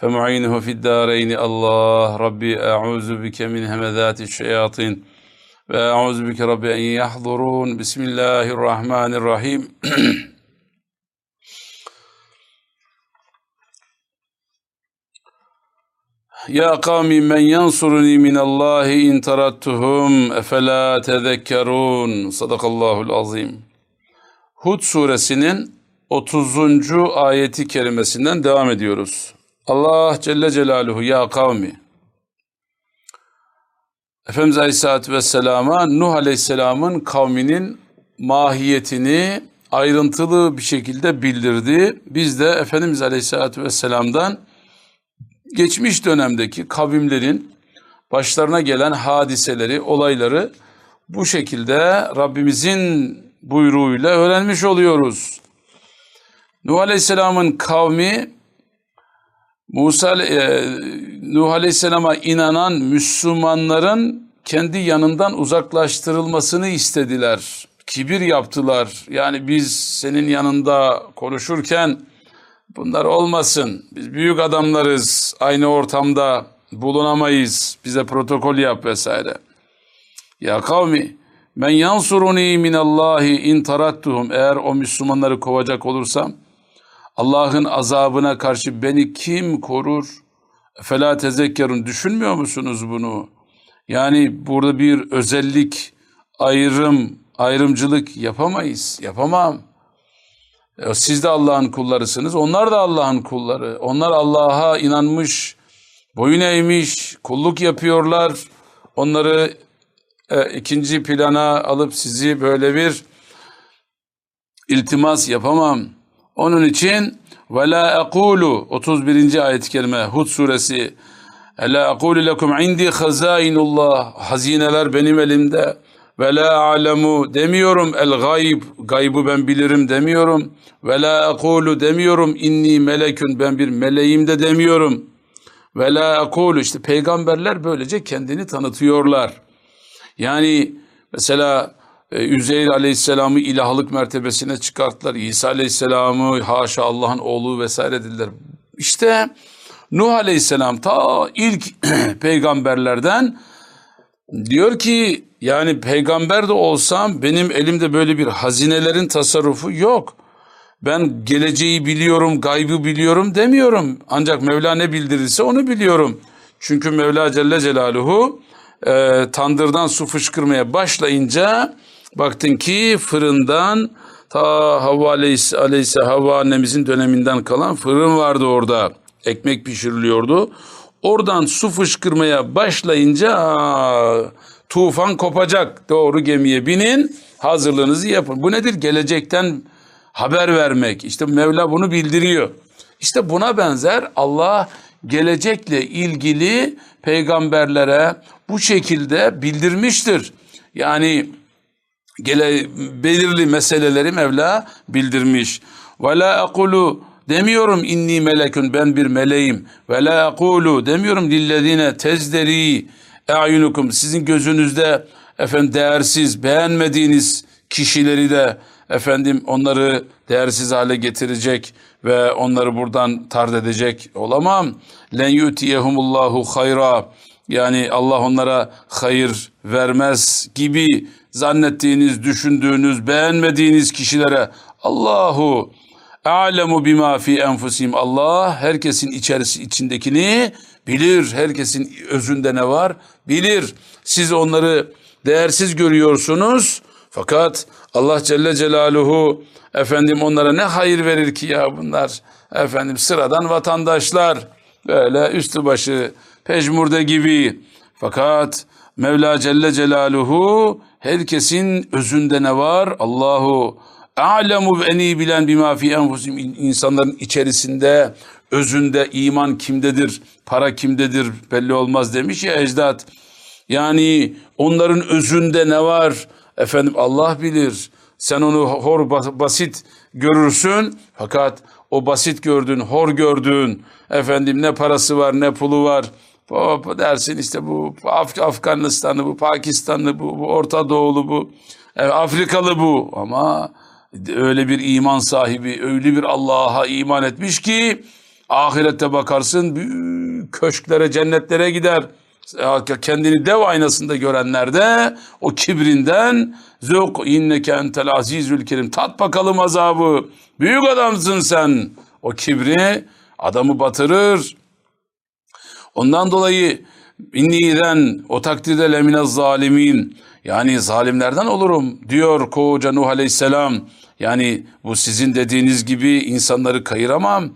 فمعينه في الدارين الله ربي أعوذ بك من همذات الشياطين وأعوذ بك ربي أن يحضرون بسم الله الرحمن الرحيم يا قوم من ينصرني من الله إن تردتهم أفلا تذكرون صدق الله العظيم Hud suresinin 30. ayeti kerimesinden devam ediyoruz. Allah Celle Celaluhu ya kavmi Efendimiz Aleyhisselatü Vesselam'a Nuh Aleyhisselam'ın kavminin mahiyetini ayrıntılı bir şekilde bildirdi. Biz de Efendimiz Aleyhisselatü Vesselam'dan geçmiş dönemdeki kavimlerin başlarına gelen hadiseleri, olayları bu şekilde Rabbimizin buyruğuyla öğrenmiş oluyoruz. Nuh Aleyhisselam'ın kavmi Musa e, Nuh Aleyhisselam'a inanan Müslümanların kendi yanından uzaklaştırılmasını istediler. Kibir yaptılar. Yani biz senin yanında konuşurken bunlar olmasın. Biz büyük adamlarız. Aynı ortamda bulunamayız. Bize protokol yap vesaire. Ya kavmi men yansuruni minallahi in tarattuhum eğer o Müslümanları kovacak olursam Allah'ın azabına karşı beni kim korur? Fela tezekkerun düşünmüyor musunuz bunu? Yani burada bir özellik, ayrım, ayrımcılık yapamayız. Yapamam. E, siz de Allah'ın kullarısınız. Onlar da Allah'ın kulları. Onlar Allah'a inanmış, boyun eğmiş, kulluk yapıyorlar. Onları e, ikinci plana alıp sizi böyle bir iltimas yapamam. Onun için ve la ekulu 31. ayet-i kerime Hud suresi La ekulu lekum indi hazainullah hazineler benim elimde ve la alemu demiyorum el gayb gaybı ben bilirim demiyorum ve la ekulu demiyorum inni melekün ben bir meleğim de demiyorum ve la ekulu işte peygamberler böylece kendini tanıtıyorlar. Yani mesela e, Üzeyr Aleyhisselam'ı ilahlık mertebesine çıkarttılar. İsa Aleyhisselam'ı haşa Allah'ın oğlu vesaire dediler. İşte Nuh Aleyhisselam ta ilk peygamberlerden diyor ki yani peygamber de olsam benim elimde böyle bir hazinelerin tasarrufu yok. Ben geleceği biliyorum, gaybı biliyorum demiyorum. Ancak Mevla ne bildirirse onu biliyorum. Çünkü Mevla Celle Celaluhu e, tandırdan su fışkırmaya başlayınca baktın ki fırından ta Havva Aleyhis, Aleyhisse Havva annemizin döneminden kalan fırın vardı orada. Ekmek pişiriliyordu. Oradan su fışkırmaya başlayınca aa, tufan kopacak. Doğru gemiye binin hazırlığınızı yapın. Bu nedir? Gelecekten haber vermek. İşte Mevla bunu bildiriyor. İşte buna benzer Allah gelecekle ilgili peygamberlere bu şekilde bildirmiştir. Yani gele, belirli meseleleri Mevla bildirmiş. Ve la akulu demiyorum inni melekün ben bir meleğim. Ve la akulu demiyorum lillezine tezderi e'yunukum sizin gözünüzde efendim değersiz beğenmediğiniz kişileri de efendim onları değersiz hale getirecek ve onları buradan tard edecek olamam. Len yutiyehumullahu hayra yani Allah onlara hayır vermez gibi zannettiğiniz, düşündüğünüz, beğenmediğiniz kişilere Allahu alemu bima fi enfusim Allah herkesin içerisi içindekini bilir. Herkesin özünde ne var? Bilir. Siz onları değersiz görüyorsunuz. Fakat Allah Celle Celaluhu efendim onlara ne hayır verir ki ya bunlar efendim sıradan vatandaşlar böyle üstü başı pejmurde gibi. Fakat Mevla Celle Celaluhu herkesin özünde ne var? Allahu alemu en iyi bilen bima fi enfusim insanların içerisinde özünde iman kimdedir, para kimdedir belli olmaz demiş ya ecdat. Yani onların özünde ne var? Efendim Allah bilir. Sen onu hor basit görürsün fakat o basit gördüğün, hor gördüğün, efendim ne parası var ne pulu var. Hop dersin işte bu Af Afganistanlı, bu Pakistanlı, bu, bu Orta Doğulu, bu e, Afrikalı bu. Ama öyle bir iman sahibi, öyle bir Allah'a iman etmiş ki ahirette bakarsın büyük köşklere, cennetlere gider. Kendini dev aynasında görenler de o kibrinden zök inneke entel azizül kerim tat bakalım azabı. Büyük adamsın sen. O kibri adamı batırır. Ondan dolayı inniden o takdirde lemine zalimin yani zalimlerden olurum diyor koca Nuh Aleyhisselam. Yani bu sizin dediğiniz gibi insanları kayıramam.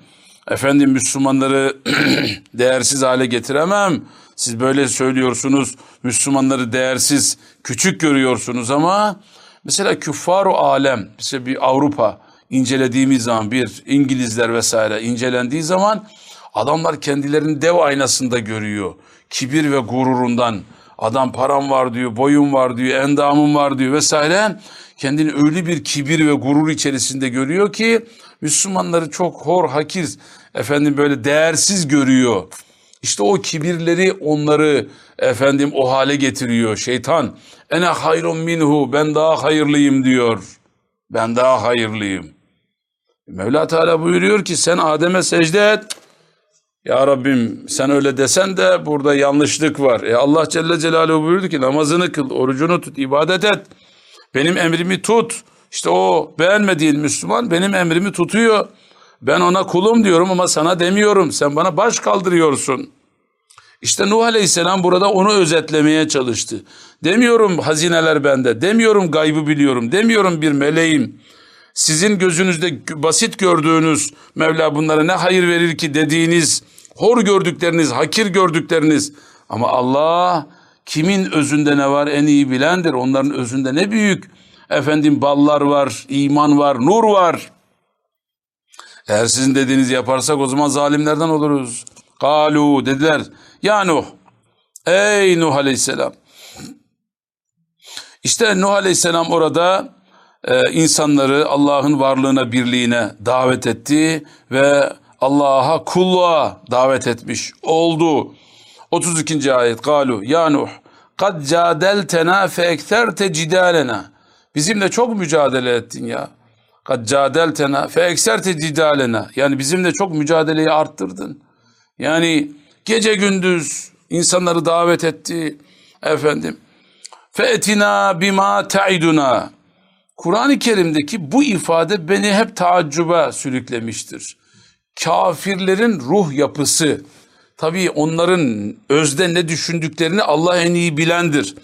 Efendim Müslümanları değersiz hale getiremem. Siz böyle söylüyorsunuz. Müslümanları değersiz, küçük görüyorsunuz ama mesela küffar alem, mesela bir Avrupa incelediğimiz zaman bir İngilizler vesaire incelendiği zaman adamlar kendilerini dev aynasında görüyor. Kibir ve gururundan adam param var diyor, boyum var diyor, endamım var diyor vesaire. Kendini öyle bir kibir ve gurur içerisinde görüyor ki Müslümanları çok hor, hakir, efendim böyle değersiz görüyor. İşte o kibirleri onları efendim o hale getiriyor şeytan. Ene hayrun minhu ben daha hayırlıyım diyor. Ben daha hayırlıyım. Mevla Teala buyuruyor ki sen Adem'e secde et. Ya Rabbim sen öyle desen de burada yanlışlık var. E Allah Celle Celaluhu buyurdu ki namazını kıl, orucunu tut, ibadet et. Benim emrimi tut. İşte o beğenmediğin Müslüman benim emrimi tutuyor. Ben ona kulum diyorum ama sana demiyorum. Sen bana baş kaldırıyorsun. İşte Nuh Aleyhisselam burada onu özetlemeye çalıştı. Demiyorum hazineler bende, demiyorum gaybı biliyorum, demiyorum bir meleğim. Sizin gözünüzde basit gördüğünüz Mevla bunlara ne hayır verir ki dediğiniz, hor gördükleriniz, hakir gördükleriniz. Ama Allah kimin özünde ne var en iyi bilendir. Onların özünde ne büyük efendim ballar var, iman var, nur var. Eğer sizin dediğinizi yaparsak o zaman zalimlerden oluruz. Kalu dediler. Ya Nuh. Ey Nuh aleyhisselam. İşte Nuh aleyhisselam orada e, insanları Allah'ın varlığına, birliğine davet etti ve Allah'a kulluğa davet etmiş oldu. 32. ayet. Kalu ya Nuh. Kad cadeltena fe ektherte cidalena. Bizimle çok mücadele ettin ya. Kad cadeltena fe ekserte cidalena. Yani bizimle çok mücadeleyi arttırdın. Yani gece gündüz insanları davet etti. Efendim. Fe'tina bima ta'iduna. Kur'an-ı Kerim'deki bu ifade beni hep taaccübe sürüklemiştir. Kafirlerin ruh yapısı, tabii onların özde ne düşündüklerini Allah en iyi bilendir.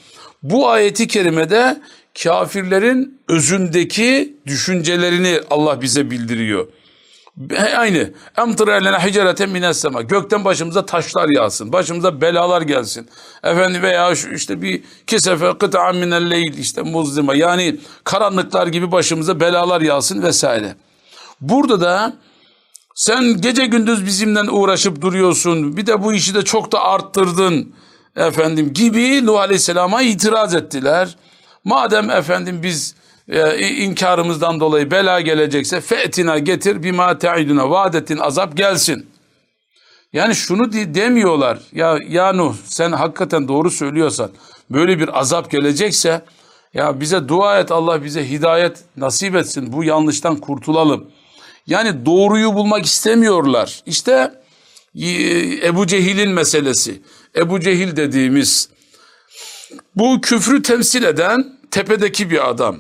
Bu ayeti kerimede kafirlerin özündeki düşüncelerini Allah bize bildiriyor. Aynı. Emtir elene hicereten mines. Gökten başımıza taşlar yağsın. Başımıza belalar gelsin. Efendim veya şu işte bir kisefe kıta'an minel işte muzdima. Yani karanlıklar gibi başımıza belalar yağsın vesaire. Burada da sen gece gündüz bizimle uğraşıp duruyorsun. Bir de bu işi de çok da arttırdın. Efendim gibi Nuh Aleyhisselam'a itiraz ettiler. Madem efendim biz e, inkarımızdan dolayı bela gelecekse fe'tina getir bima te'iduna vaadettin azap gelsin. Yani şunu demiyorlar ya ya Nuh sen hakikaten doğru söylüyorsan böyle bir azap gelecekse ya bize dua et Allah bize hidayet nasip etsin bu yanlıştan kurtulalım. Yani doğruyu bulmak istemiyorlar. İşte Ebu Cehil'in meselesi. Ebu Cehil dediğimiz bu küfrü temsil eden tepedeki bir adam.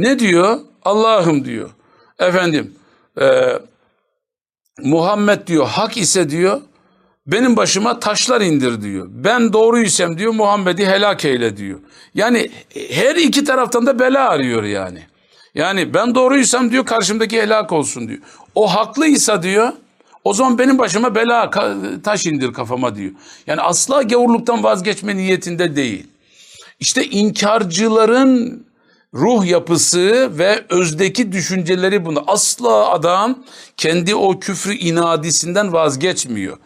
Ne diyor? Allah'ım diyor. Efendim e, Muhammed diyor hak ise diyor benim başıma taşlar indir diyor. Ben doğruysam diyor Muhammed'i helak eyle diyor. Yani her iki taraftan da bela arıyor yani. Yani ben doğruysam diyor karşımdaki helak olsun diyor. O haklıysa diyor o zaman benim başıma bela taş indir kafama diyor. Yani asla gavurluktan vazgeçme niyetinde değil. İşte inkarcıların ruh yapısı ve özdeki düşünceleri bunu. Asla adam kendi o küfrü inadisinden vazgeçmiyor.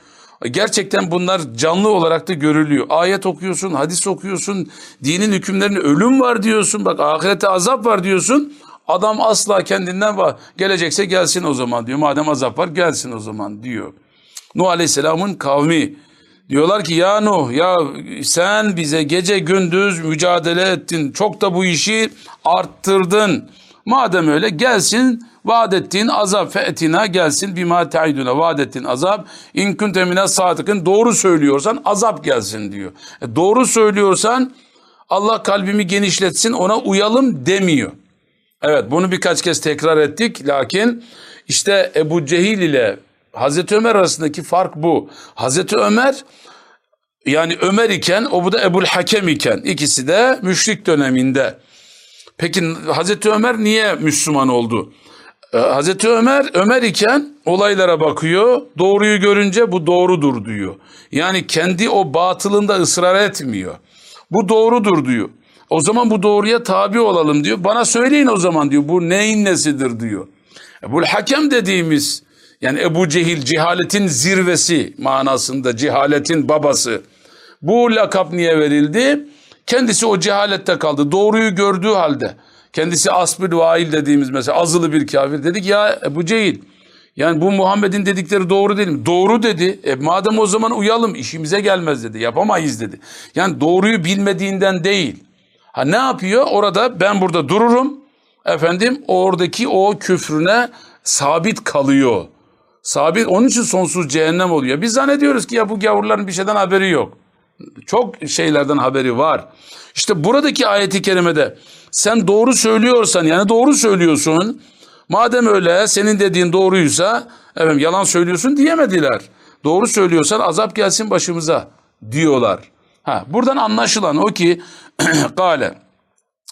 Gerçekten bunlar canlı olarak da görülüyor. Ayet okuyorsun, hadis okuyorsun, dinin hükümlerinde ölüm var diyorsun. Bak ahirette azap var diyorsun. Adam asla kendinden var. Gelecekse gelsin o zaman diyor. Madem azap var gelsin o zaman diyor. Nuh Aleyhisselam'ın kavmi diyorlar ki ya Nuh ya sen bize gece gündüz mücadele ettin. Çok da bu işi arttırdın. Madem öyle gelsin vaad ettiğin azap fe'tina gelsin bima te'iduna vaad ettiğin azap in kunte mine sadıkın doğru söylüyorsan azap gelsin diyor. E doğru söylüyorsan Allah kalbimi genişletsin ona uyalım demiyor. Evet bunu birkaç kez tekrar ettik lakin işte Ebu Cehil ile Hazreti Ömer arasındaki fark bu. Hazreti Ömer yani Ömer iken o bu da Ebul Hakem iken ikisi de müşrik döneminde. Peki Hazreti Ömer niye Müslüman oldu? Ee, Hazreti Ömer Ömer iken olaylara bakıyor. Doğruyu görünce bu doğrudur diyor. Yani kendi o batılında ısrar etmiyor. Bu doğrudur diyor. O zaman bu doğruya tabi olalım diyor. Bana söyleyin o zaman diyor. Bu neyin nesidir diyor. Ebul Hakem dediğimiz yani Ebu Cehil cehaletin zirvesi manasında cehaletin babası. Bu lakap niye verildi? Kendisi o cehalette kaldı. Doğruyu gördüğü halde. Kendisi asbül vail dediğimiz mesela azılı bir kafir. Dedik ya Ebu Cehil yani bu Muhammed'in dedikleri doğru değil mi? Doğru dedi. E madem o zaman uyalım işimize gelmez dedi. Yapamayız dedi. Yani doğruyu bilmediğinden değil. Ha ne yapıyor? Orada ben burada dururum. Efendim oradaki o küfrüne sabit kalıyor. Sabit onun için sonsuz cehennem oluyor. Biz zannediyoruz ki ya bu gavurların bir şeyden haberi yok. Çok şeylerden haberi var. İşte buradaki ayeti kerimede sen doğru söylüyorsan yani doğru söylüyorsun. Madem öyle senin dediğin doğruysa efendim yalan söylüyorsun diyemediler. Doğru söylüyorsan azap gelsin başımıza diyorlar. Ha buradan anlaşılan o ki kale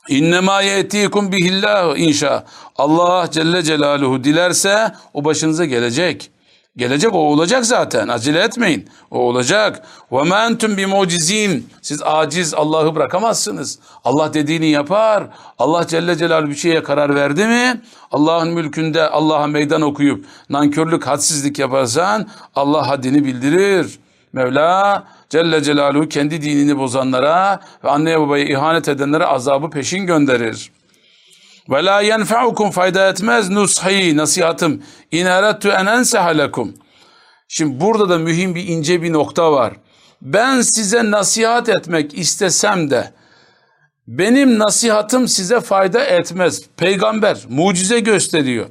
İnnemâ ye'tîkum bihillahu inşa. Allah Celle Celaluhu dilerse o başınıza gelecek. Gelecek o olacak zaten. Acele etmeyin. O olacak. Ve men entum bimucizin. Siz aciz Allah'ı bırakamazsınız. Allah dediğini yapar. Allah Celle Celaluhu bir şeye karar verdi mi? Allah'ın mülkünde Allah'a meydan okuyup nankörlük, hadsizlik yaparsan Allah haddini bildirir. Mevla Celle Celaluhu kendi dinini bozanlara ve anneye babaya ihanet edenlere azabı peşin gönderir. Ve la yenfa'ukum fayda etmez nushi nasihatım in erettu en ensehalekum. Şimdi burada da mühim bir ince bir nokta var. Ben size nasihat etmek istesem de benim nasihatım size fayda etmez. Peygamber mucize gösteriyor.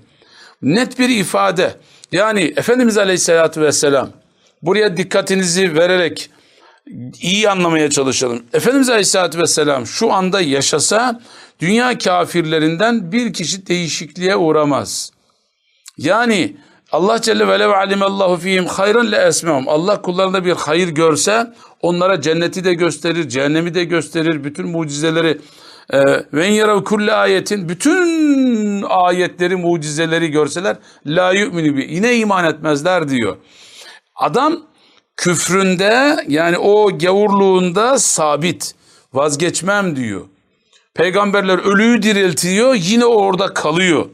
Net bir ifade. Yani Efendimiz Aleyhisselatü Vesselam buraya dikkatinizi vererek iyi anlamaya çalışalım. Efendimiz Aleyhisselatü Vesselam şu anda yaşasa dünya kafirlerinden bir kişi değişikliğe uğramaz. Yani Allah Celle ve Lev alimallahu fihim hayran le esmehum. Allah kullarında bir hayır görse onlara cenneti de gösterir, cehennemi de gösterir, bütün mucizeleri e, ve yarav kulle ayetin bütün ayetleri, mucizeleri görseler la yu'minu bi. Yine iman etmezler diyor. Adam küfründe yani o gavurluğunda sabit vazgeçmem diyor. Peygamberler ölüyü diriltiyor yine orada kalıyor.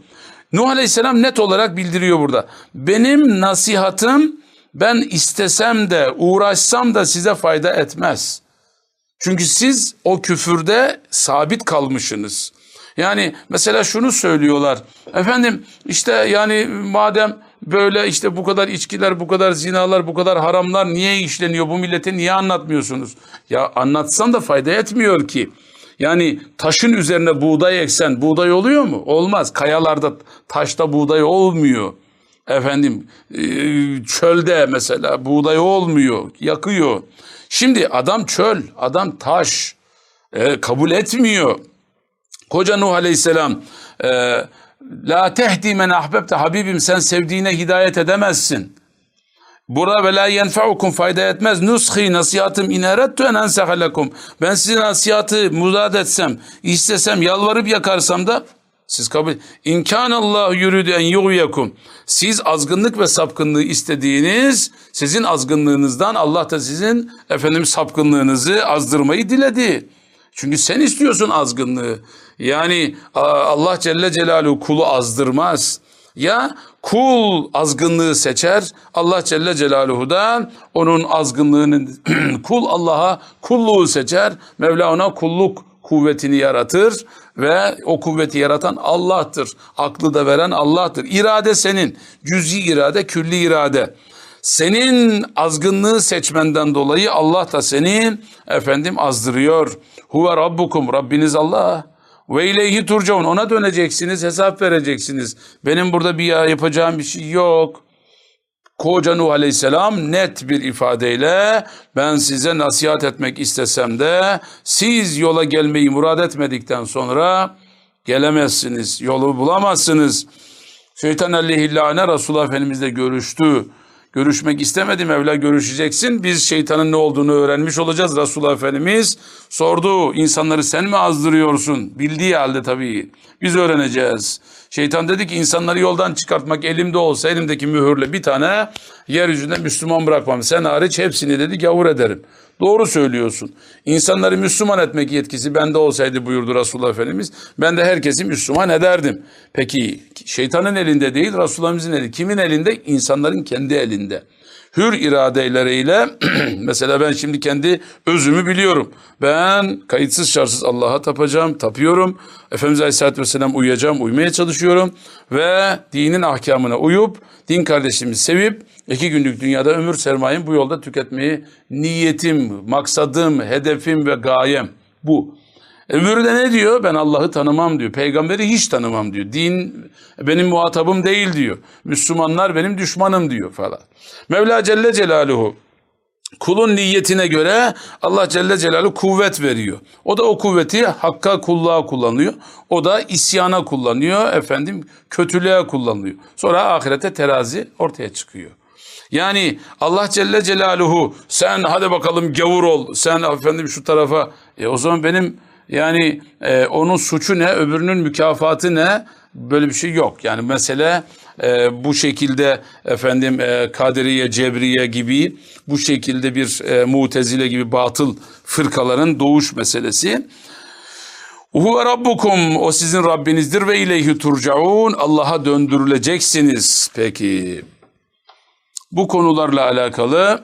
Nuh Aleyhisselam net olarak bildiriyor burada. Benim nasihatım ben istesem de uğraşsam da size fayda etmez. Çünkü siz o küfürde sabit kalmışsınız. Yani mesela şunu söylüyorlar. Efendim işte yani madem böyle işte bu kadar içkiler, bu kadar zinalar, bu kadar haramlar niye işleniyor? Bu millete niye anlatmıyorsunuz? Ya anlatsan da fayda etmiyor ki. Yani taşın üzerine buğday eksen buğday oluyor mu? Olmaz. Kayalarda taşta buğday olmuyor. Efendim e, çölde mesela buğday olmuyor. Yakıyor. Şimdi adam çöl, adam taş. E, kabul etmiyor. Koca Nuh Aleyhisselam e, La tehdi men ahbebte Habibim sen sevdiğine hidayet edemezsin. Bura ve la yenfa'ukum fayda etmez. Nushi nasihatım in erettu en ensehalekum. Ben size nasihatı muzad etsem, istesem, yalvarıp yakarsam da siz kabul İmkanallahu yuridu en yughyikum. Siz azgınlık ve sapkınlığı istediğiniz sizin azgınlığınızdan Allah da sizin efendim sapkınlığınızı azdırmayı diledi. Çünkü sen istiyorsun azgınlığı. Yani Allah Celle Celaluhu kulu azdırmaz. Ya kul azgınlığı seçer, Allah Celle Celaluhu da onun azgınlığını kul Allah'a kulluğu seçer. Mevla ona kulluk kuvvetini yaratır ve o kuvveti yaratan Allah'tır. Aklı da veren Allah'tır. İrade senin. Cüz'i irade, külli irade. Senin azgınlığı seçmenden dolayı Allah da seni efendim azdırıyor. Huve rabbukum. Rabbiniz Allah. Ve ileyhi turcaun. Ona döneceksiniz, hesap vereceksiniz. Benim burada bir yapacağım bir şey yok. Koca Nuh Aleyhisselam net bir ifadeyle ben size nasihat etmek istesem de siz yola gelmeyi murad etmedikten sonra gelemezsiniz, yolu bulamazsınız. Şeytan aleyhillâne Resulullah Efendimizle görüştü. Görüşmek istemedi Mevla görüşeceksin. Biz şeytanın ne olduğunu öğrenmiş olacağız. Resulullah Efendimiz sordu. İnsanları sen mi azdırıyorsun? Bildiği halde tabii. Biz öğreneceğiz. Şeytan dedi ki insanları yoldan çıkartmak elimde olsa elimdeki mühürle bir tane yeryüzünde Müslüman bırakmam. Sen hariç hepsini dedi gavur ederim. Doğru söylüyorsun. İnsanları Müslüman etmek yetkisi bende olsaydı buyurdu Resulullah Efendimiz. Ben de herkesi Müslüman ederdim. Peki şeytanın elinde değil Resulullah'ımızın elinde. Kimin elinde? İnsanların kendi elinde hür iradeleriyle mesela ben şimdi kendi özümü biliyorum. Ben kayıtsız şartsız Allah'a tapacağım, tapıyorum. Efendimiz Aleyhisselatü Vesselam uyuyacağım, uymaya çalışıyorum. Ve dinin ahkamına uyup, din kardeşimi sevip, iki günlük dünyada ömür sermayem bu yolda tüketmeyi niyetim, maksadım, hedefim ve gayem bu. Öbürü de ne diyor? Ben Allah'ı tanımam diyor. Peygamberi hiç tanımam diyor. Din benim muhatabım değil diyor. Müslümanlar benim düşmanım diyor falan. Mevla Celle Celaluhu kulun niyetine göre Allah Celle Celaluhu kuvvet veriyor. O da o kuvveti hakka kulluğa kullanıyor. O da isyana kullanıyor. Efendim kötülüğe kullanıyor. Sonra ahirete terazi ortaya çıkıyor. Yani Allah Celle Celaluhu sen hadi bakalım gavur ol. Sen efendim şu tarafa. E o zaman benim yani e, onun suçu ne, öbürünün mükafatı ne? Böyle bir şey yok. Yani mesele e, bu şekilde efendim e, Kadiriye, Cebriye gibi bu şekilde bir e, Mutezile gibi batıl fırkaların doğuş meselesi. Huve rabbukum o sizin Rabbinizdir ve ileyhi turcaun Allah'a döndürüleceksiniz. Peki bu konularla alakalı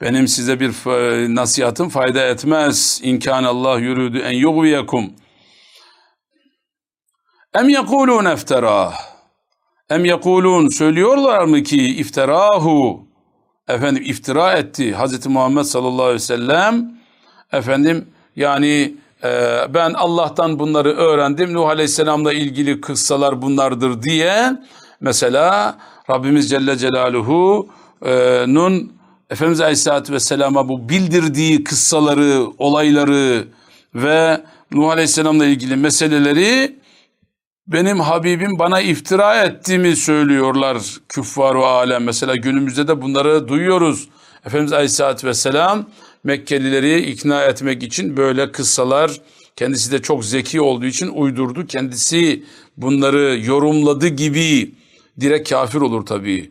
Benim size bir nasihatım fayda etmez. İmkan Allah yürüdü en yugviyekum. Em yekulun eftera. Em yekulun söylüyorlar mı ki iftirahu efendim iftira etti Hazreti Muhammed sallallahu aleyhi ve sellem efendim yani e, ben Allah'tan bunları öğrendim Nuh aleyhisselamla ilgili kıssalar bunlardır diye mesela Rabbimiz Celle Celaluhu'nun Efendimiz Aleyhisselatü Vesselam'a bu bildirdiği kıssaları, olayları ve Nuh Aleyhisselam'la ilgili meseleleri benim Habibim bana iftira ettiğimi söylüyorlar küffar ve alem. Mesela günümüzde de bunları duyuyoruz. Efendimiz Aleyhisselatü Vesselam Mekkelileri ikna etmek için böyle kıssalar kendisi de çok zeki olduğu için uydurdu. Kendisi bunları yorumladı gibi direkt kafir olur tabii.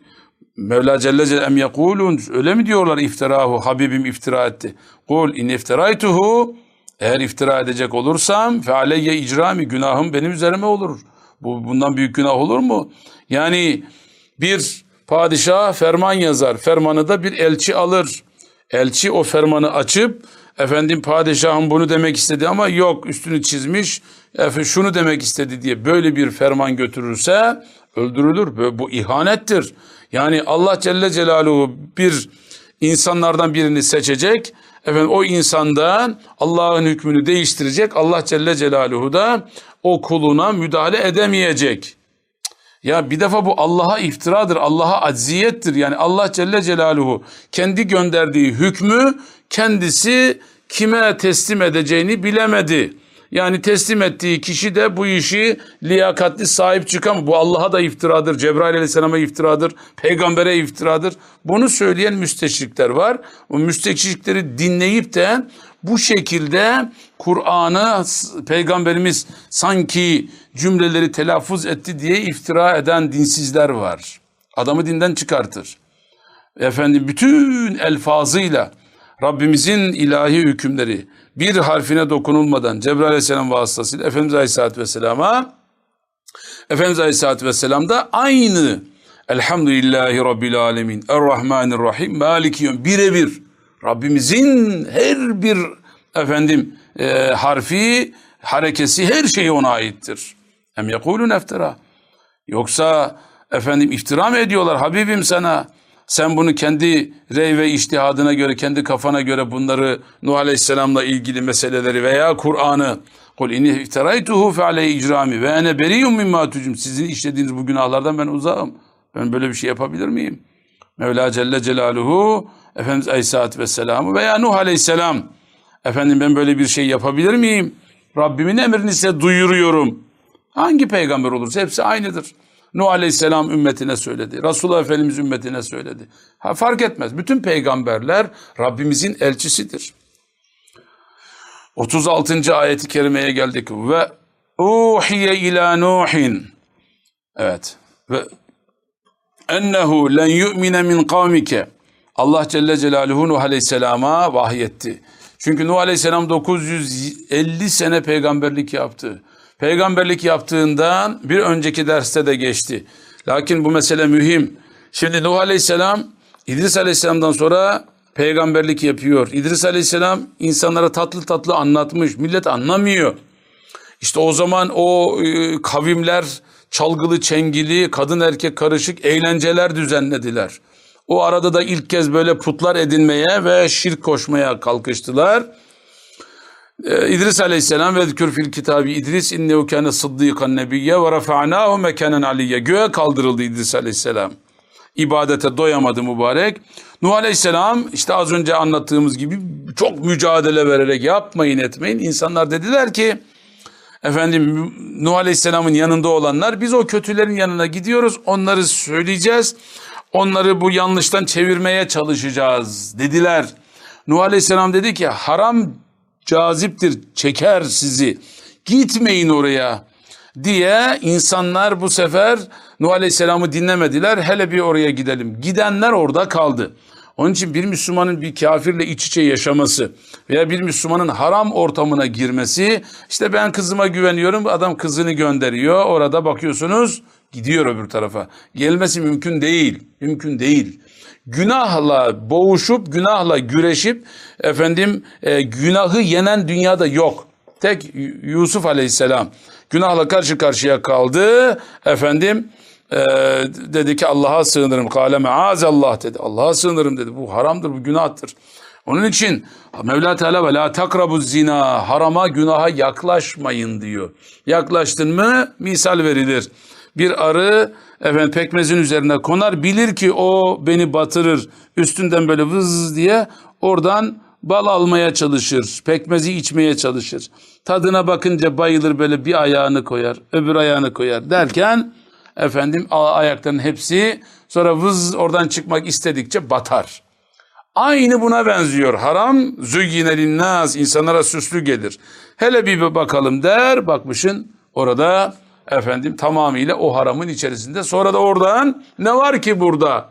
Mevla Celle Celle em yekulun öyle mi diyorlar iftirahu Habibim iftira etti. Kul in iftiraytuhu eğer iftira edecek olursam fe aleyye icrami günahım benim üzerime olur. Bu bundan büyük günah olur mu? Yani bir padişah ferman yazar. Fermanı da bir elçi alır. Elçi o fermanı açıp efendim padişahım bunu demek istedi ama yok üstünü çizmiş. Efendim şunu demek istedi diye böyle bir ferman götürürse öldürülür. Bu ihanettir. Yani Allah Celle Celaluhu bir insanlardan birini seçecek. Efendim o insandan Allah'ın hükmünü değiştirecek. Allah Celle Celaluhu da o kuluna müdahale edemeyecek. Ya bir defa bu Allah'a iftiradır, Allah'a acziyettir. Yani Allah Celle Celaluhu kendi gönderdiği hükmü kendisi kime teslim edeceğini bilemedi. Yani teslim ettiği kişi de bu işi liyakatli sahip çıkan bu Allah'a da iftiradır, Cebrail aleyhisselama iftiradır, peygambere iftiradır. Bunu söyleyen müsteşrikler var. O müsteşrikleri dinleyip de bu şekilde Kur'an'ı peygamberimiz sanki cümleleri telaffuz etti diye iftira eden dinsizler var. Adamı dinden çıkartır. efendim bütün elfazıyla Rabbimizin ilahi hükümleri bir harfine dokunulmadan Cebrail aleyhisselam vasıtasıyla Efendimiz aleyhisselatü vesselama Efendimiz aleyhisselatü vesselam da aynı Elhamdülillahi Rabbil alemin Errahmanirrahim Maliki yevm birebir Rabbimizin her bir efendim e, harfi harekesi her şeyi ona aittir. Hem yekulun eftira. Yoksa efendim iftira mı ediyorlar Habibim sana? Sen bunu kendi rey ve iştihadına göre, kendi kafana göre bunları Nuh Aleyhisselam'la ilgili meseleleri veya Kur'an'ı Kul inni iftaraytuhu fe aleyhi icrami ve ene beriyum mimma. Sizin işlediğiniz bu günahlardan ben uzağım. Ben böyle bir şey yapabilir miyim? Mevla Celle Celaluhu Efendimiz Aleyhisselatü Vesselam'ı veya Nuh Aleyhisselam efendim ben böyle bir şey yapabilir miyim? Rabbimin emrini size duyuruyorum. Hangi peygamber olursa hepsi aynıdır. Nuh Aleyhisselam ümmetine söyledi. Resulullah Efendimiz ümmetine söyledi. Ha, fark etmez. Bütün peygamberler Rabbimizin elçisidir. 36. ayeti kerimeye geldik. Ve uhiye ila Nuhin. Evet. Ve ennehu len yu'mine min kavmike. Allah Celle Celaluhu Nuh Aleyhisselam'a vahyetti. Çünkü Nuh Aleyhisselam 950 sene peygamberlik yaptı. Peygamberlik yaptığından bir önceki derste de geçti. Lakin bu mesele mühim. Şimdi Nuh Aleyhisselam İdris Aleyhisselam'dan sonra peygamberlik yapıyor. İdris Aleyhisselam insanlara tatlı tatlı anlatmış. Millet anlamıyor. İşte o zaman o e, kavimler çalgılı çengili kadın erkek karışık eğlenceler düzenlediler. O arada da ilk kez böyle putlar edinmeye ve şirk koşmaya kalkıştılar. Ee, İdris aleyhisselam ve zikür fil kitabı İdris innehu kâne sıddîkan nebiyye ve rafa'nâhu mekânen aliyye. Göğe kaldırıldı İdris aleyhisselam. İbadete doyamadı mübarek. Nuh aleyhisselam işte az önce anlattığımız gibi çok mücadele vererek yapmayın etmeyin. İnsanlar dediler ki efendim Nuh aleyhisselamın yanında olanlar biz o kötülerin yanına gidiyoruz onları söyleyeceğiz. Onları bu yanlıştan çevirmeye çalışacağız dediler. Nuh Aleyhisselam dedi ki haram caziptir, çeker sizi. Gitmeyin oraya diye insanlar bu sefer Nuh Aleyhisselam'ı dinlemediler. Hele bir oraya gidelim. Gidenler orada kaldı. Onun için bir Müslümanın bir kafirle iç içe yaşaması veya bir Müslümanın haram ortamına girmesi işte ben kızıma güveniyorum adam kızını gönderiyor orada bakıyorsunuz gidiyor öbür tarafa. Gelmesi mümkün değil. Mümkün değil. Günahla boğuşup, günahla güreşip efendim e, günahı yenen dünyada yok. Tek Yusuf Aleyhisselam günahla karşı karşıya kaldı. Efendim e, dedi ki Allah'a sığınırım. Kale meazallah dedi. Allah'a sığınırım dedi. Bu haramdır, bu günahtır. Onun için Mevla Teala ve la takrabu zina harama günaha yaklaşmayın diyor. Yaklaştın mı misal verilir bir arı efendim pekmezin üzerine konar bilir ki o beni batırır üstünden böyle vız diye oradan bal almaya çalışır pekmezi içmeye çalışır tadına bakınca bayılır böyle bir ayağını koyar öbür ayağını koyar derken efendim ayakların hepsi sonra vız oradan çıkmak istedikçe batar. Aynı buna benziyor. Haram züyyine linnâs insanlara süslü gelir. Hele bir bakalım der bakmışın orada efendim tamamıyla o haramın içerisinde. Sonra da oradan ne var ki burada?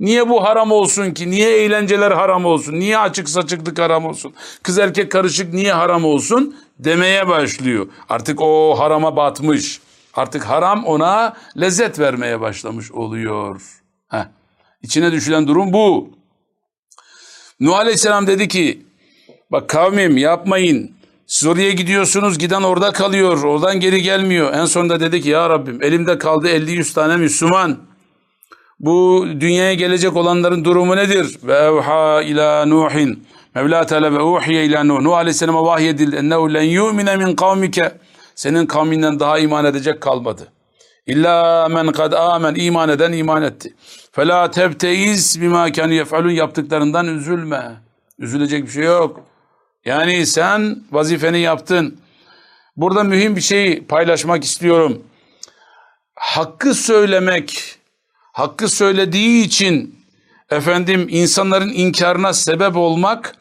Niye bu haram olsun ki? Niye eğlenceler haram olsun? Niye açık saçıklık haram olsun? Kız erkek karışık niye haram olsun? Demeye başlıyor. Artık o harama batmış. Artık haram ona lezzet vermeye başlamış oluyor. Heh. İçine düşülen durum bu. Nuh Aleyhisselam dedi ki, bak kavmim yapmayın, siz oraya gidiyorsunuz giden orada kalıyor. Oradan geri gelmiyor. En sonunda dedi ki ya Rabbim elimde kaldı 50-100 tane Müslüman. Bu dünyaya gelecek olanların durumu nedir? Ve evha ila Nuhin. Mevla Teala ve uhiye ila Nuh. Nuh Aleyhisselam'a vahyedildi. Ennehu len yu'mine min kavmike. Senin kavminden daha iman edecek kalmadı. İlla men kad amen. iman eden iman etti. Fela tebteiz bima kanu yef'alun. Yaptıklarından üzülme. Üzülecek bir şey yok. Yani sen vazifeni yaptın. Burada mühim bir şey paylaşmak istiyorum. Hakkı söylemek, hakkı söylediği için efendim insanların inkarına sebep olmak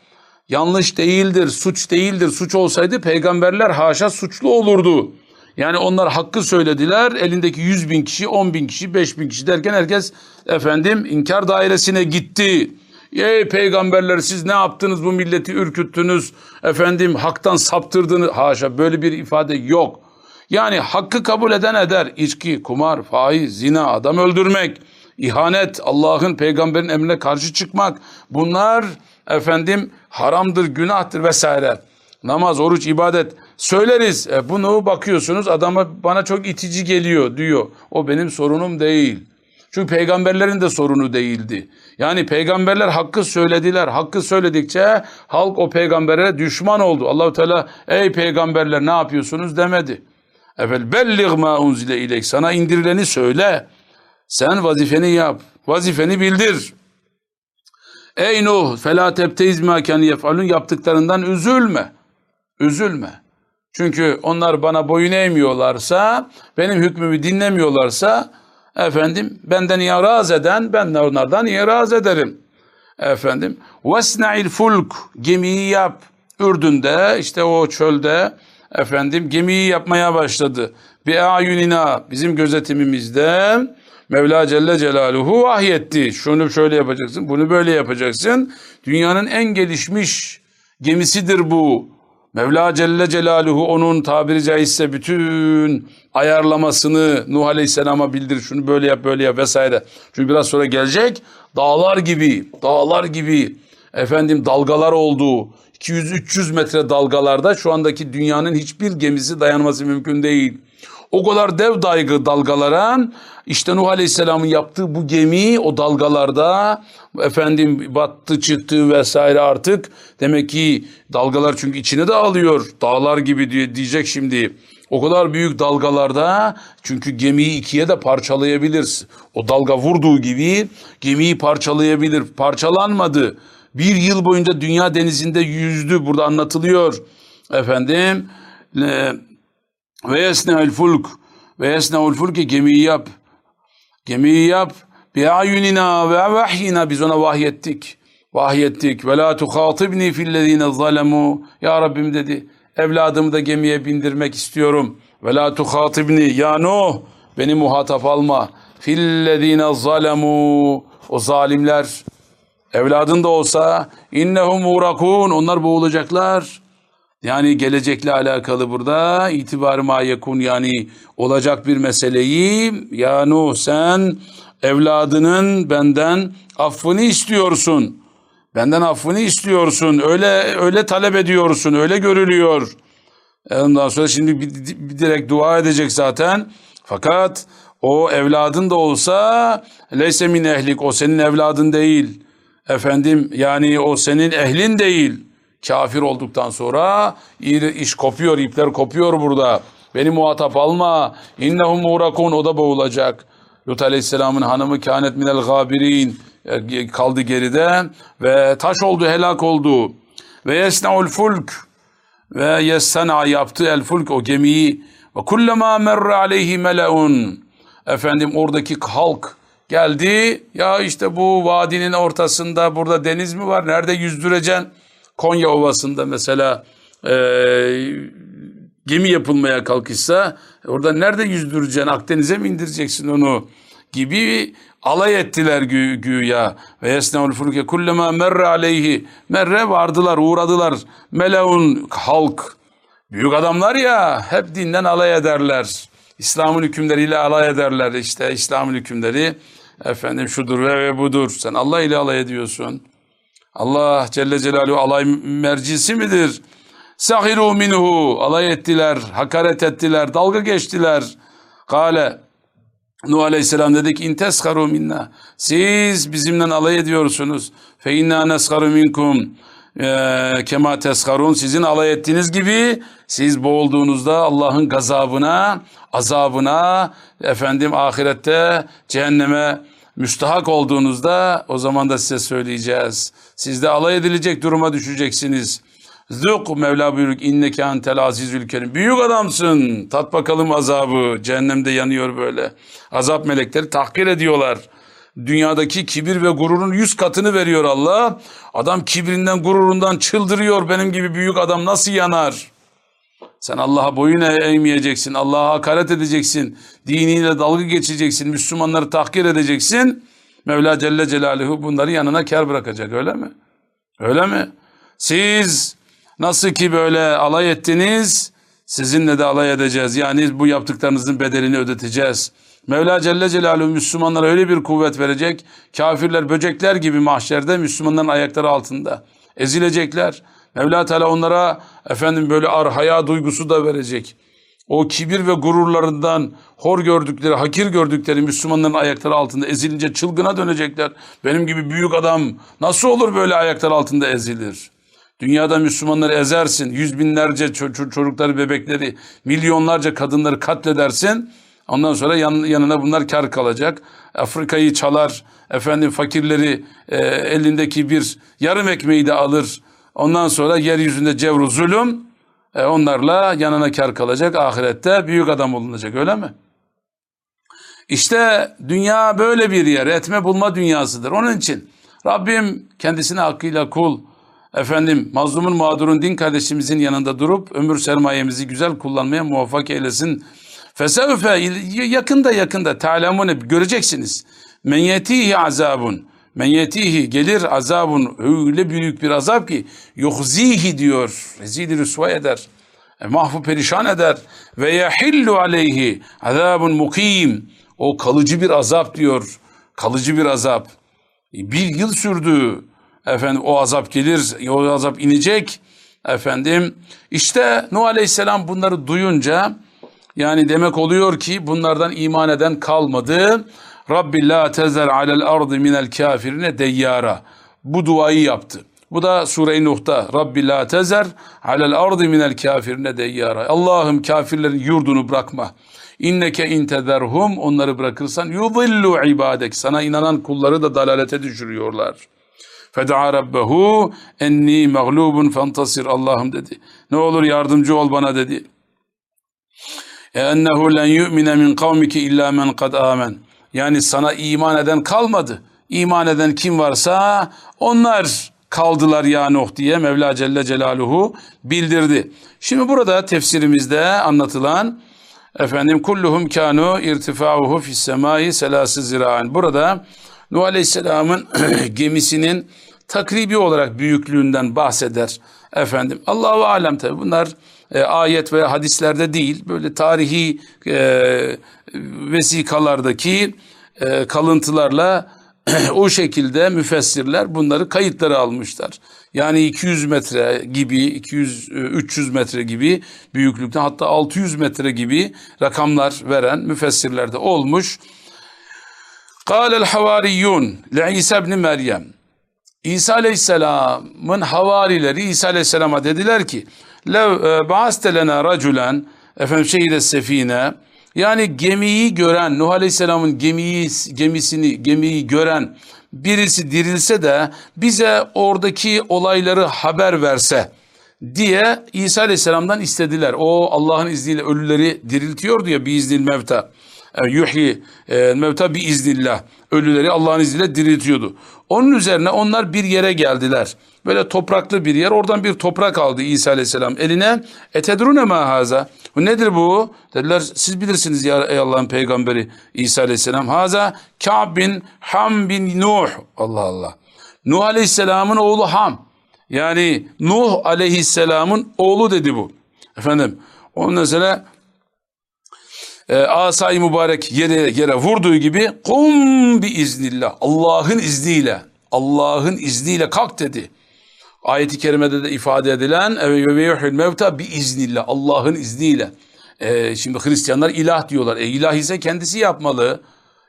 yanlış değildir, suç değildir. Suç olsaydı peygamberler haşa suçlu olurdu. Yani onlar hakkı söylediler. Elindeki 100 bin kişi, 10 bin kişi, 5 bin kişi derken herkes efendim inkar dairesine gitti. Ey peygamberler siz ne yaptınız bu milleti ürküttünüz efendim haktan saptırdınız haşa böyle bir ifade yok. Yani hakkı kabul eden eder içki, kumar, faiz, zina, adam öldürmek, ihanet, Allah'ın peygamberin emrine karşı çıkmak bunlar efendim haramdır, günahtır vesaire. Namaz, oruç, ibadet söyleriz. E bunu bakıyorsunuz adama bana çok itici geliyor diyor. O benim sorunum değil. Çünkü peygamberlerin de sorunu değildi. Yani peygamberler hakkı söylediler. Hakkı söyledikçe halk o peygambere düşman oldu. Allahu Teala ey peygamberler ne yapıyorsunuz demedi. Efel bellig ma unzile ileyk. Sana indirileni söyle. Sen vazifeni yap. Vazifeni bildir. Ey Nuh felâ tebteiz mâ kâni yef'alun yaptıklarından üzülme. Üzülme. Çünkü onlar bana boyun eğmiyorlarsa, benim hükmümü dinlemiyorlarsa, efendim benden iraz eden, ben de onlardan iraz ederim. Efendim, vesna'il fulk, gemiyi yap. Ürdün'de, işte o çölde, efendim gemiyi yapmaya başladı. Bir ayunina, bizim gözetimimizde, Mevla Celle Celaluhu vahyetti. Şunu şöyle yapacaksın, bunu böyle yapacaksın. Dünyanın en gelişmiş gemisidir bu. Mevla Celle Celaluhu onun tabiri caizse bütün ayarlamasını Nuh Aleyhisselam'a bildir. Şunu böyle yap böyle yap vesaire. Çünkü biraz sonra gelecek dağlar gibi dağlar gibi efendim dalgalar olduğu 200-300 metre dalgalarda şu andaki dünyanın hiçbir gemisi dayanması mümkün değil. O kadar dev daygı dalgalara işte Nuh Aleyhisselam'ın yaptığı bu gemi o dalgalarda efendim battı çıktı vesaire artık demek ki dalgalar çünkü içine de alıyor dağlar gibi diye diyecek şimdi. O kadar büyük dalgalarda çünkü gemiyi ikiye de parçalayabilir. O dalga vurduğu gibi gemiyi parçalayabilir. Parçalanmadı. Bir yıl boyunca dünya denizinde yüzdü. Burada anlatılıyor. Efendim ve yesne'ül fulk ve yesne'ül fulke gemiyi yap. Gemiyi yap. Bi ayunina ve vahyina biz ona vahyettik. Vahyettik. Ve la tuhatibni fillezine zalemu. Ya Rabbim dedi. Evladımı da gemiye bindirmek istiyorum. Ve la tuhatibni. Ya Nuh beni muhatap alma. Fillezine zalemu. O zalimler evladın da olsa innehum urakun. Onlar boğulacaklar. Yani gelecekle alakalı burada itibar ma yani olacak bir meseleyi ya Nuh sen evladının benden affını istiyorsun. Benden affını istiyorsun. Öyle öyle talep ediyorsun. Öyle görülüyor. Ondan sonra şimdi bir, bir direkt dua edecek zaten. Fakat o evladın da olsa leyse min ehlik o senin evladın değil. Efendim yani o senin ehlin değil. Kafir olduktan sonra iş kopuyor, ipler kopuyor burada. Beni muhatap alma. İnnehum murakun o da boğulacak. Lut Aleyhisselam'ın hanımı kânet minel gâbirin kaldı geride ve taş oldu, helak oldu. Ve yesne'ul fulk ve yessena yaptı el fulk o gemiyi. Ve kullama merre aleyhi meleun. Efendim oradaki halk geldi. Ya işte bu vadinin ortasında burada deniz mi var? Nerede yüzdüreceksin? Konya Ovası'nda mesela e, gemi yapılmaya kalkışsa orada nerede yüzdüreceksin? Akdeniz'e mi indireceksin onu? Gibi alay ettiler gü güya. Ve yesneul fulke kullema merre aleyhi. Merre vardılar, uğradılar. Meleun halk. Büyük adamlar ya hep dinden alay ederler. İslam'ın hükümleriyle alay ederler. İşte İslam'ın hükümleri efendim şudur ve, budur. Sen Allah ile alay ediyorsun. Allah Celle Celaluhu alay mercisi midir? Sahiru minhu alay ettiler, hakaret ettiler, dalga geçtiler. Kale Nuh Aleyhisselam dedi ki in tesharu minna. Siz bizimle alay ediyorsunuz. Fe inna nesharu minkum. Ee, kema tesharun sizin alay ettiğiniz gibi siz boğulduğunuzda Allah'ın gazabına, azabına, efendim ahirette cehenneme müstahak olduğunuzda o zaman da size söyleyeceğiz. Siz de alay edilecek duruma düşeceksiniz. Zuk Mevla buyuruk inneke antel azizül kerim. Büyük adamsın. Tat bakalım azabı. Cehennemde yanıyor böyle. Azap melekleri tahkir ediyorlar. Dünyadaki kibir ve gururun yüz katını veriyor Allah. Adam kibrinden gururundan çıldırıyor. Benim gibi büyük adam nasıl yanar? Sen Allah'a boyun eğmeyeceksin, Allah'a hakaret edeceksin, diniyle dalga geçeceksin, Müslümanları tahkir edeceksin. Mevla Celle Celaluhu bunları yanına kar bırakacak öyle mi? Öyle mi? Siz nasıl ki böyle alay ettiniz, sizinle de alay edeceğiz. Yani bu yaptıklarınızın bedelini ödeteceğiz. Mevla Celle Celaluhu Müslümanlara öyle bir kuvvet verecek. Kafirler böcekler gibi mahşerde Müslümanların ayakları altında. Ezilecekler. Mevla Teala onlara efendim böyle arhaya duygusu da verecek. O kibir ve gururlarından hor gördükleri, hakir gördükleri Müslümanların ayakları altında ezilince çılgına dönecekler. Benim gibi büyük adam nasıl olur böyle ayaklar altında ezilir? Dünyada Müslümanları ezersin, yüz binlerce çocukları, bebekleri, milyonlarca kadınları katledersin. Ondan sonra yan, yanına bunlar kar kalacak. Afrika'yı çalar, efendim fakirleri e, elindeki bir yarım ekmeği de alır. Ondan sonra yeryüzünde cevru zulüm, e, onlarla yanına kar kalacak. Ahirette büyük adam olunacak öyle mi? İşte dünya böyle bir yer, etme bulma dünyasıdır. Onun için Rabbim kendisine hakkıyla kul, efendim mazlumun mağdurun din kardeşimizin yanında durup ömür sermayemizi güzel kullanmaya muvaffak eylesin. Fesevfe yakında yakında ta'lemune göreceksiniz. Men yetihi azabun. Men yetihi gelir azabun öyle büyük bir azap ki yuhzihi diyor. Rezil rüsva eder. E, mahvu perişan eder. Ve yahillu aleyhi azabun mukim. O kalıcı bir azap diyor. Kalıcı bir azap. E, bir yıl sürdü. Efendim o azap gelir, o azap inecek. Efendim işte Nuh Aleyhisselam bunları duyunca yani demek oluyor ki bunlardan iman eden kalmadı. Rabbi la tezer alel ardı minel kafirine deyyara. Bu duayı yaptı. Bu da Sure-i Nuh'ta Rabbi la tezer alel ardı minel kafirine deyyara. Allah'ım kafirlerin yurdunu bırakma. İnneke intezerhum onları bırakırsan yudillu ibadek. Sana inanan kulları da dalalete düşürüyorlar. Feda'a rabbehu enni mağlubun fantasir. Allah'ım dedi. Ne olur yardımcı ol bana dedi. ennehu len yu'mine min kavmiki illa men kad amen. Yani sana iman eden kalmadı. İman eden kim varsa onlar kaldılar ya Nuh diye Mevla Celle Celaluhu bildirdi. Şimdi burada tefsirimizde anlatılan efendim kulluhum kanu irtifauhu fis semai selası ziraen. Burada Nuh Aleyhisselam'ın gemisinin takribi olarak büyüklüğünden bahseder efendim. Allahu alem tabi bunlar e, ayet ve hadislerde değil böyle tarihi e, vesikalardaki e, kalıntılarla o şekilde müfessirler bunları kayıtları almışlar. Yani 200 metre gibi, 200 300 metre gibi büyüklükte hatta 600 metre gibi rakamlar veren müfessirlerde olmuş. قال الحواريون لعيسى ibn Meryem İsa Aleyhisselam'ın havarileri İsa Aleyhisselam'a dediler ki lev e, ba'astelena raculen efendim şehide sefine yani gemiyi gören Nuh Aleyhisselam'ın gemiyi gemisini gemiyi gören birisi dirilse de bize oradaki olayları haber verse diye İsa Aleyhisselam'dan istediler. O Allah'ın izniyle ölüleri diriltiyor diye biiznil mevta. Yani e, yuhyi e, mevta bi iznillah. Ölüleri Allah'ın izniyle diriltiyordu. Onun üzerine onlar bir yere geldiler. Böyle topraklı bir yer. Oradan bir toprak aldı İsa Aleyhisselam eline. Etedrune ma haza. Nedir bu? Dediler siz bilirsiniz ya ey Allah'ın peygamberi İsa Aleyhisselam. Haza Ka'b bin Ham bin Nuh. Allah Allah. Nuh Aleyhisselam'ın oğlu Ham. Yani Nuh Aleyhisselam'ın oğlu dedi bu. Efendim. Onun mesela e, asayı mübarek yere yere vurduğu gibi kum bi iznillah Allah'ın izniyle Allah'ın izniyle kalk dedi. Ayet-i kerimede de ifade edilen ve yuhyil mevta bi iznillah Allah'ın izniyle. E, şimdi Hristiyanlar ilah diyorlar. E ilah ise kendisi yapmalı.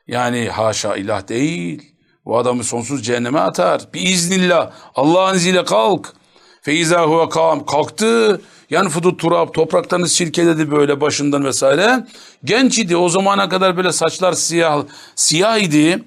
Yani haşa ilah değil. Bu adamı sonsuz cehenneme atar. Bi iznillah Allah'ın izniyle kalk. Feiza huve kam kalktı. Yani fudu turab topraktan silkeledi böyle başından vesaire. Genç idi o zamana kadar böyle saçlar siyah siyah idi.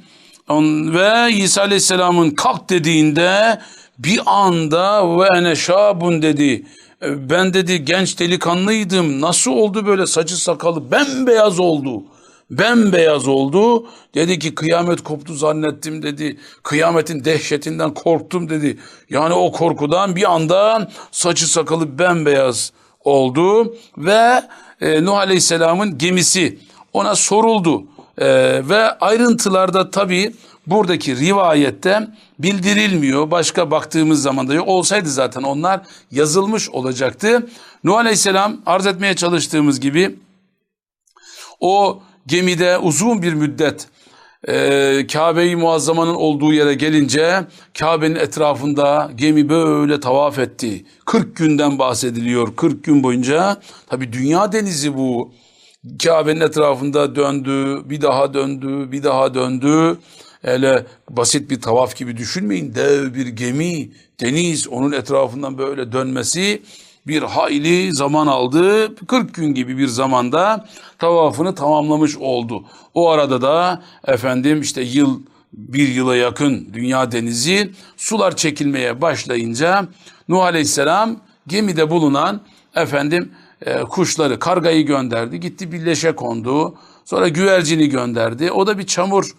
Ve İsa Aleyhisselam'ın kalk dediğinde bir anda ve ene şabun dedi. Ben dedi genç delikanlıydım. Nasıl oldu böyle saçı sakalı bembeyaz oldu. Bembeyaz oldu. Dedi ki kıyamet koptu zannettim dedi. Kıyametin dehşetinden korktum dedi. Yani o korkudan bir anda saçı sakalı bembeyaz oldu ve e, Nuh Aleyhisselam'ın gemisi ona soruldu. E, ve ayrıntılarda tabii buradaki rivayette bildirilmiyor. Başka baktığımız zaman da yok. Olsaydı zaten onlar yazılmış olacaktı. Nuh Aleyhisselam arz etmeye çalıştığımız gibi o gemide uzun bir müddet e, Kabe-i Muazzama'nın olduğu yere gelince Kabe'nin etrafında gemi böyle tavaf etti. 40 günden bahsediliyor. 40 gün boyunca tabi dünya denizi bu. Kabe'nin etrafında döndü, bir daha döndü, bir daha döndü. Öyle basit bir tavaf gibi düşünmeyin. Dev bir gemi, deniz onun etrafından böyle dönmesi bir hayli zaman aldı. 40 gün gibi bir zamanda tavafını tamamlamış oldu. O arada da efendim işte yıl bir yıla yakın dünya denizi sular çekilmeye başlayınca Nuh Aleyhisselam gemide bulunan efendim e, kuşları kargayı gönderdi. Gitti birleşe kondu. Sonra güvercini gönderdi. O da bir çamur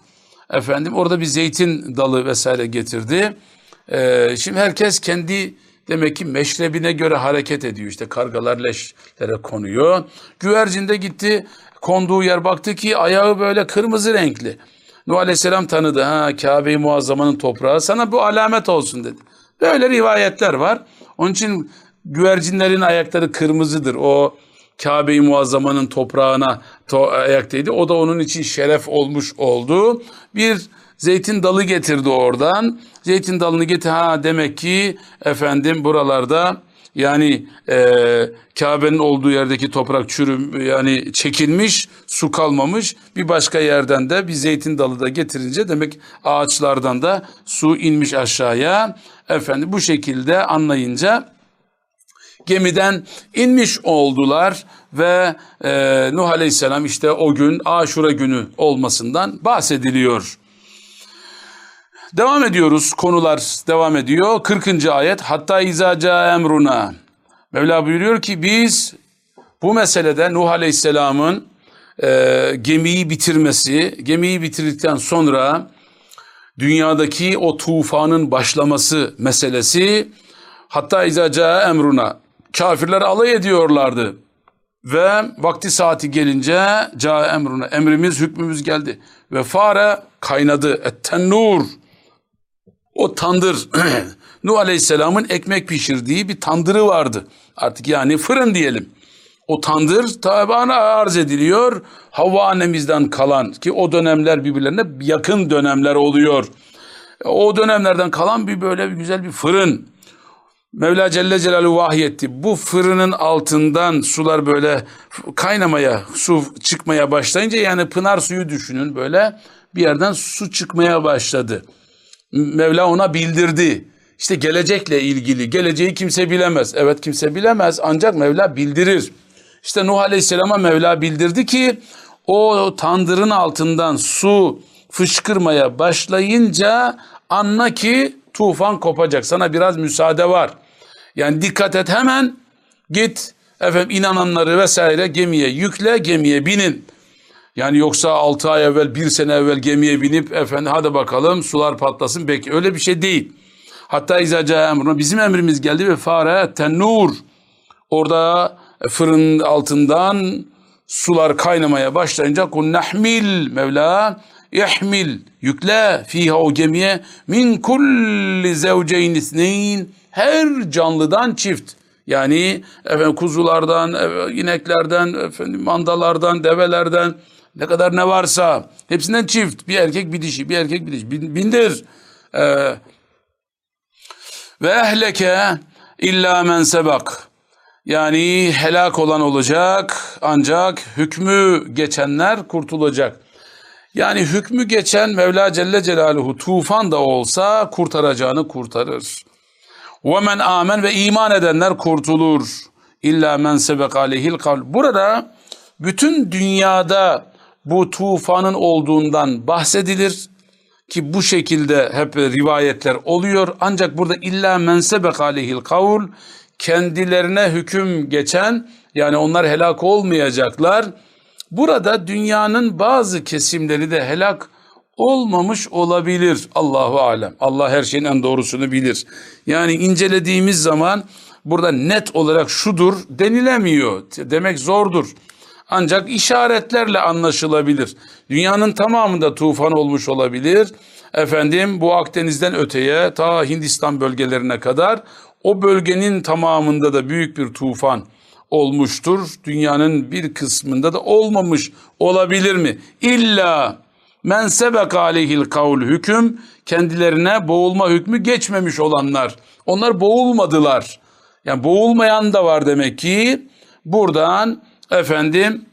efendim orada bir zeytin dalı vesaire getirdi. E, şimdi herkes kendi Demek ki meşrebine göre hareket ediyor. İşte kargalar leşlere konuyor. Güvercin de gitti konduğu yer baktı ki ayağı böyle kırmızı renkli. Nuh Aleyhisselam tanıdı. Ha Kabe-i Muazzama'nın toprağı sana bu alamet olsun dedi. Böyle rivayetler var. Onun için güvercinlerin ayakları kırmızıdır. O Kabe-i Muazzama'nın toprağına to ayaktaydı. O da onun için şeref olmuş oldu. Bir Zeytin dalı getirdi oradan. Zeytin dalını getir. Ha demek ki efendim buralarda yani e, Kabe'nin olduğu yerdeki toprak çürüm yani çekilmiş, su kalmamış. Bir başka yerden de bir zeytin dalı da getirince demek ağaçlardan da su inmiş aşağıya. Efendim bu şekilde anlayınca gemiden inmiş oldular ve e, Nuh Aleyhisselam işte o gün Aşura günü olmasından bahsediliyor. Devam ediyoruz. Konular devam ediyor. 40. ayet. Hatta izaca emruna. Mevla buyuruyor ki biz bu meselede Nuh Aleyhisselam'ın e, gemiyi bitirmesi, gemiyi bitirdikten sonra dünyadaki o tufanın başlaması meselesi hatta izaca emruna kafirler alay ediyorlardı. Ve vakti saati gelince ca emruna emrimiz hükmümüz geldi ve fare kaynadı et tennur o tandır Nuh Aleyhisselam'ın ekmek pişirdiği bir tandırı vardı. Artık yani fırın diyelim. O tandır tabana arz ediliyor. Havva annemizden kalan ki o dönemler birbirlerine yakın dönemler oluyor. O dönemlerden kalan bir böyle bir güzel bir fırın. Mevla Celle Celaluhu vahyetti. Bu fırının altından sular böyle kaynamaya, su çıkmaya başlayınca yani pınar suyu düşünün böyle bir yerden su çıkmaya başladı. Mevla ona bildirdi. İşte gelecekle ilgili. Geleceği kimse bilemez. Evet kimse bilemez ancak Mevla bildirir. İşte Nuh Aleyhisselam'a Mevla bildirdi ki o tandırın altından su fışkırmaya başlayınca anla ki tufan kopacak. Sana biraz müsaade var. Yani dikkat et hemen git efendim inananları vesaire gemiye yükle gemiye binin. Yani yoksa 6 ay evvel, bir sene evvel gemiye binip efendim hadi bakalım sular patlasın. Belki öyle bir şey değil. Hatta izaca emruna bizim emrimiz geldi ve fare tennur. Orada fırın altından sular kaynamaya başlayınca kun nahmil Mevla ihmil yükle fiha o gemiye min kulli zevceyn isneyn her canlıdan çift. Yani efendim kuzulardan, ineklerden, efendim mandalardan, develerden, ne kadar ne varsa hepsinden çift. Bir erkek bir dişi, bir erkek bir dişi. Bindir. Ee, ve ehleke illa men sebak. Yani helak olan olacak ancak hükmü geçenler kurtulacak. Yani hükmü geçen Mevla Celle Celaluhu tufan da olsa kurtaracağını kurtarır. Ve men amen ve iman edenler kurtulur. İlla men sebek aleyhil kavl. Burada bütün dünyada bu tufanın olduğundan bahsedilir ki bu şekilde hep rivayetler oluyor. Ancak burada illa mensebek aleyhil kavul kendilerine hüküm geçen yani onlar helak olmayacaklar. Burada dünyanın bazı kesimleri de helak olmamış olabilir. Allahu alem. Allah her şeyin en doğrusunu bilir. Yani incelediğimiz zaman burada net olarak şudur denilemiyor. Demek zordur. Ancak işaretlerle anlaşılabilir. Dünyanın tamamında tufan olmuş olabilir. Efendim bu Akdeniz'den öteye ta Hindistan bölgelerine kadar o bölgenin tamamında da büyük bir tufan olmuştur. Dünyanın bir kısmında da olmamış olabilir mi? İlla men sebek aleyhil kavl hüküm kendilerine boğulma hükmü geçmemiş olanlar. Onlar boğulmadılar. Yani boğulmayan da var demek ki. Buradan efendim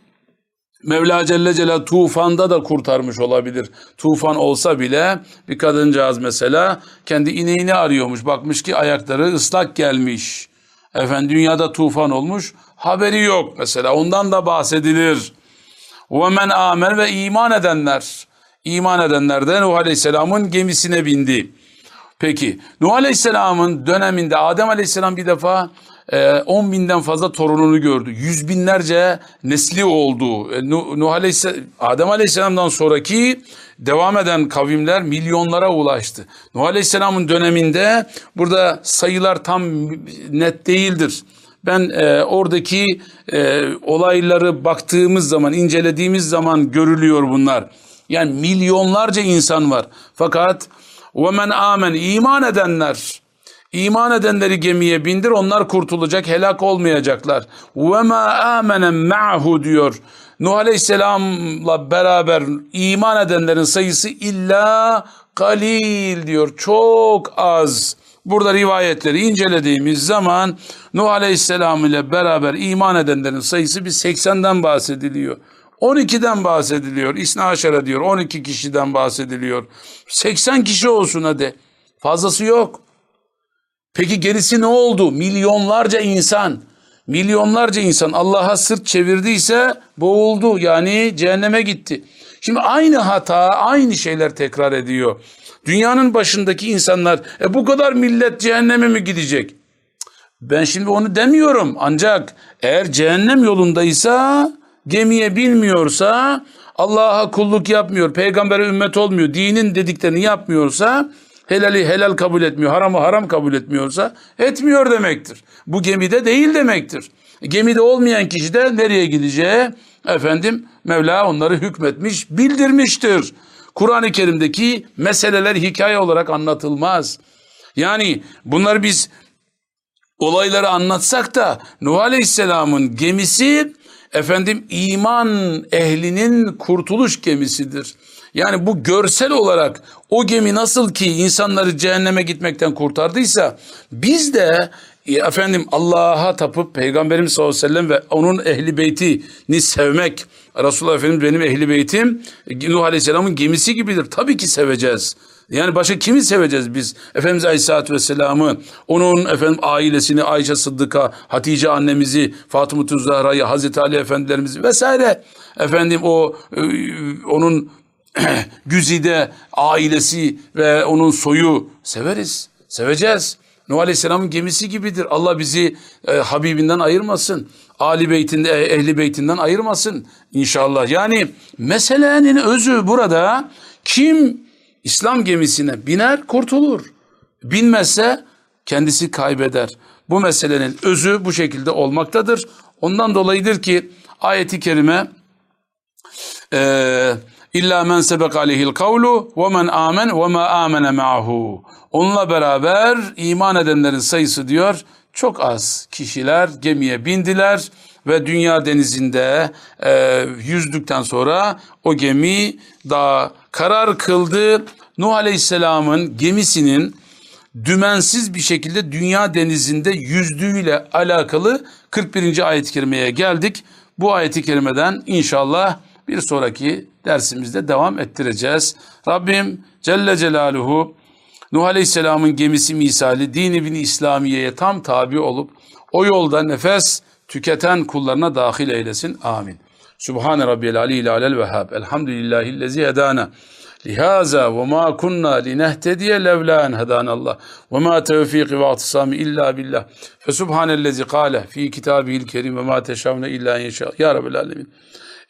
Mevla Celle Celal tufanda da kurtarmış olabilir. Tufan olsa bile bir kadıncağız mesela kendi ineğini arıyormuş. Bakmış ki ayakları ıslak gelmiş. Efendim dünyada tufan olmuş. Haberi yok mesela ondan da bahsedilir. وَمَنْ amen ve iman edenler. İman edenler de Nuh Aleyhisselam'ın gemisine bindi. Peki Nuh Aleyhisselam'ın döneminde Adem Aleyhisselam bir defa 10 e, binden fazla torununu gördü. Yüz binlerce nesli oldu. E, Nuh Aleyhisselam, Adem Aleyhisselam'dan sonraki devam eden kavimler milyonlara ulaştı. Nuh Aleyhisselam'ın döneminde burada sayılar tam net değildir. Ben e, oradaki e, olayları baktığımız zaman, incelediğimiz zaman görülüyor bunlar. Yani milyonlarca insan var. Fakat وَمَنْ amen iman edenler, İman edenleri gemiye bindir onlar kurtulacak helak olmayacaklar. Ve ma amenen ma'hu diyor. Nuh Aleyhisselam'la beraber iman edenlerin sayısı illa kalil diyor. Çok az. Burada rivayetleri incelediğimiz zaman Nuh Aleyhisselam ile beraber iman edenlerin sayısı bir 80'den bahsediliyor. 12'den bahsediliyor. İsna aşara diyor. 12 kişiden bahsediliyor. 80 kişi olsun hadi. Fazlası yok. Peki gerisi ne oldu? Milyonlarca insan. Milyonlarca insan Allah'a sırt çevirdiyse boğuldu. Yani cehenneme gitti. Şimdi aynı hata, aynı şeyler tekrar ediyor. Dünyanın başındaki insanlar e bu kadar millet cehenneme mi gidecek? Ben şimdi onu demiyorum. Ancak eğer cehennem yolundaysa gemiye binmiyorsa, Allah'a kulluk yapmıyor, peygambere ümmet olmuyor, dinin dediklerini yapmıyorsa, helali helal kabul etmiyor, haramı haram kabul etmiyorsa etmiyor demektir. Bu gemide değil demektir. Gemide olmayan kişi de nereye gideceği efendim Mevla onları hükmetmiş, bildirmiştir. Kur'an-ı Kerim'deki meseleler hikaye olarak anlatılmaz. Yani bunları biz olayları anlatsak da Nuh Aleyhisselam'ın gemisi efendim iman ehlinin kurtuluş gemisidir. Yani bu görsel olarak o gemi nasıl ki insanları cehenneme gitmekten kurtardıysa biz de e, efendim Allah'a tapıp Peygamberimiz sallallahu aleyhi ve sellem ve onun ehli beytini sevmek. Resulullah Efendimiz benim ehli beytim Nuh Aleyhisselam'ın gemisi gibidir. Tabii ki seveceğiz. Yani başka kimi seveceğiz biz? Efendimiz Aleyhisselatü Vesselam'ı, onun efendim ailesini, Ayşe Sıddık'a, Hatice annemizi, Fatıma Zahra'yı, Hazreti Ali Efendilerimizi vesaire. Efendim o e, onun güzide ailesi ve onun soyu severiz, seveceğiz. Nuh Aleyhisselam'ın gemisi gibidir. Allah bizi e, Habibinden ayırmasın. Ali beytinde, e, ehli beytinden ayırmasın inşallah. Yani meselenin özü burada kim İslam gemisine biner kurtulur. Binmezse kendisi kaybeder. Bu meselenin özü bu şekilde olmaktadır. Ondan dolayıdır ki ayeti kerime e, İlla men sebek aleyhil kavlu ve men amen ve ma amene ma'hu. Onunla beraber iman edenlerin sayısı diyor çok az kişiler gemiye bindiler ve dünya denizinde e, yüzdükten sonra o gemi daha karar kıldı. Nuh Aleyhisselam'ın gemisinin dümensiz bir şekilde dünya denizinde yüzdüğüyle alakalı 41. ayet-i kerimeye geldik. Bu ayet-i kerimeden inşallah bir sonraki dersimizde devam ettireceğiz. Rabbim Celle Celaluhu Nuh Aleyhisselam'ın gemisi misali dini bin İslamiye'ye tam tabi olup o yolda nefes tüketen kullarına dahil eylesin. Amin. Subhane Rabbiyel Aliyyil Alel Vehhab. Elhamdülillahillezi hedana. Lihaza ve ma kunna linehtediye levla en hedanallah. Ve ma tevfiki ve atisami illa billah. Fe subhanellezi kâle fi kitabihil kerim ve ma teşavne illa inşa. Ya Rabbil alemin.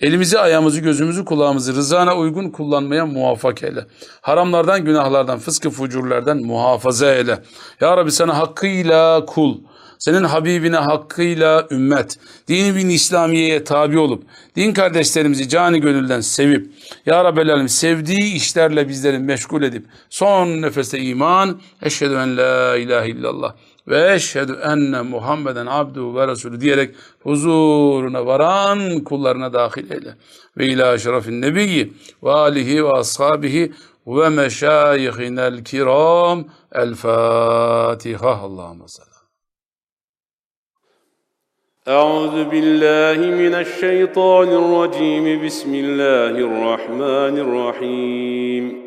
Elimizi, ayağımızı, gözümüzü, kulağımızı rızana uygun kullanmaya muvaffak eyle. Haramlardan, günahlardan, fıskı fucurlardan muhafaza eyle. Ya Rabbi sana hakkıyla kul, senin Habibine hakkıyla ümmet, dini bin İslamiye'ye tabi olup, din kardeşlerimizi cani gönülden sevip, Ya Rabbel Alem sevdiği işlerle bizleri meşgul edip, son nefeste iman, eşhedü en la ilahe illallah ve eşhedü enne Muhammeden abduhu ve resulü diyerek huzuruna varan kullarına dahil eyle. Ve ila şerefin nebiyyi ve alihi ve ashabihi ve meşayihinel kiram. El Fatiha. Allahümme salli. أعوذ بالله من الشيطان الرجيم بسم الله الرحمن الرحيم